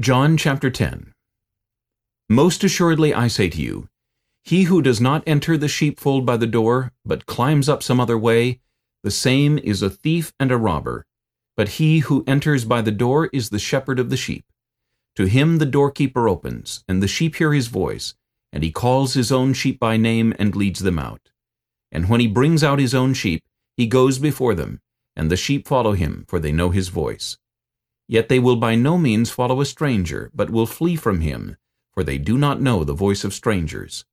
John chapter 10 Most assuredly I say to you, he who does not enter the sheepfold by the door, but climbs up some other way, the same is a thief and a robber. But he who enters by the door is the shepherd of the sheep. To him the doorkeeper opens, and the sheep hear his voice, and he calls his own sheep by name and leads them out. And when he brings out his own sheep, he goes before them, and the sheep follow him, for they know his voice. Yet they will by no means follow a stranger, but will flee from him, for they do not know the voice of strangers.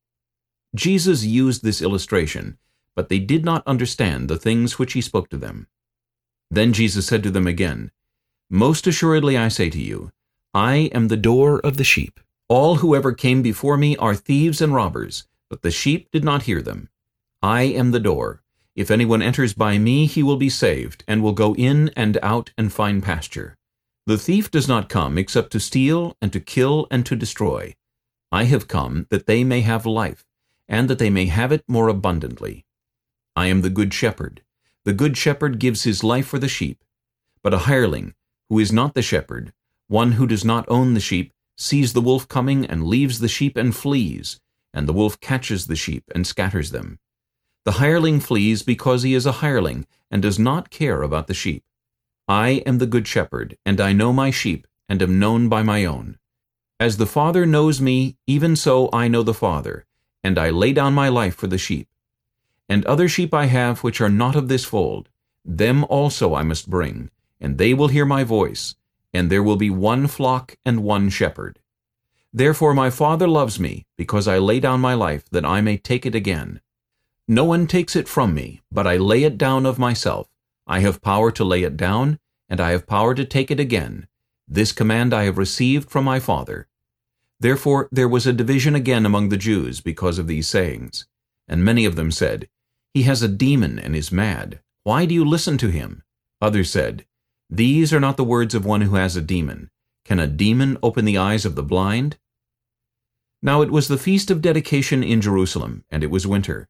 Jesus used this illustration, but they did not understand the things which he spoke to them. Then Jesus said to them again, Most assuredly I say to you, I am the door of the sheep. All who ever came before me are thieves and robbers, but the sheep did not hear them. I am the door. If anyone enters by me, he will be saved, and will go in and out and find pasture. The thief does not come except to steal and to kill and to destroy. I have come that they may have life, and that they may have it more abundantly. I am the good shepherd. The good shepherd gives his life for the sheep. But a hireling, who is not the shepherd, one who does not own the sheep, sees the wolf coming and leaves the sheep and flees, and the wolf catches the sheep and scatters them. The hireling flees because he is a hireling and does not care about the sheep. I am the good shepherd, and I know my sheep, and am known by my own. As the Father knows me, even so I know the Father, and I lay down my life for the sheep. And other sheep I have which are not of this fold, them also I must bring, and they will hear my voice, and there will be one flock and one shepherd. Therefore my Father loves me, because I lay down my life, that I may take it again. No one takes it from me, but I lay it down of myself. I have power to lay it down, and I have power to take it again. This command I have received from my Father. Therefore there was a division again among the Jews because of these sayings. And many of them said, He has a demon and is mad. Why do you listen to him? Others said, These are not the words of one who has a demon. Can a demon open the eyes of the blind? Now it was the feast of dedication in Jerusalem, and it was winter.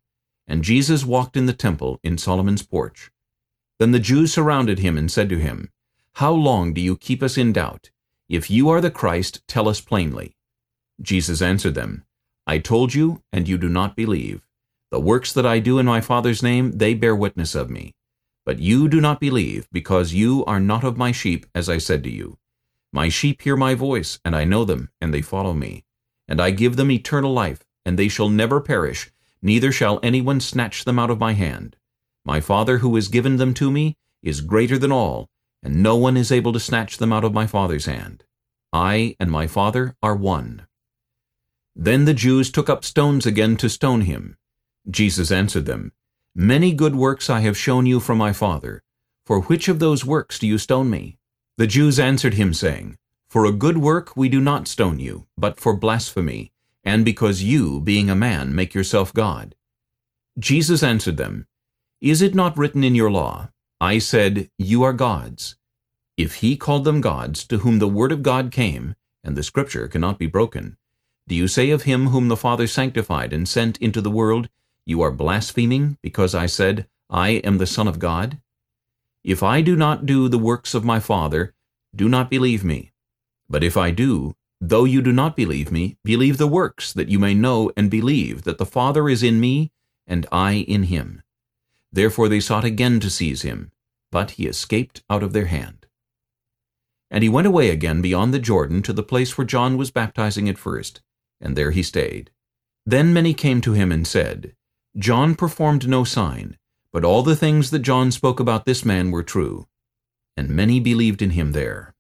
And Jesus walked in the temple in Solomon's porch. Then the Jews surrounded him and said to him, How long do you keep us in doubt? If you are the Christ, tell us plainly. Jesus answered them, I told you, and you do not believe. The works that I do in my Father's name, they bear witness of me. But you do not believe, because you are not of my sheep, as I said to you. My sheep hear my voice, and I know them, and they follow me. And I give them eternal life, and they shall never perish, neither shall anyone snatch them out of my hand. My Father who has given them to me is greater than all, and no one is able to snatch them out of my Father's hand. I and my Father are one. Then the Jews took up stones again to stone him. Jesus answered them, Many good works I have shown you from my Father. For which of those works do you stone me? The Jews answered him, saying, For a good work we do not stone you, but for blasphemy, and because you, being a man, make yourself God. Jesus answered them, is it not written in your law, I said, You are gods? If he called them gods, to whom the word of God came, and the scripture cannot be broken, do you say of him whom the Father sanctified and sent into the world, You are blaspheming, because I said, I am the Son of God? If I do not do the works of my Father, do not believe me. But if I do, though you do not believe me, believe the works, that you may know and believe that the Father is in me, and I in him. Therefore they sought again to seize him, but he escaped out of their hand. And he went away again beyond the Jordan to the place where John was baptizing at first, and there he stayed. Then many came to him and said, John performed no sign, but all the things that John spoke about this man were true. And many believed in him there.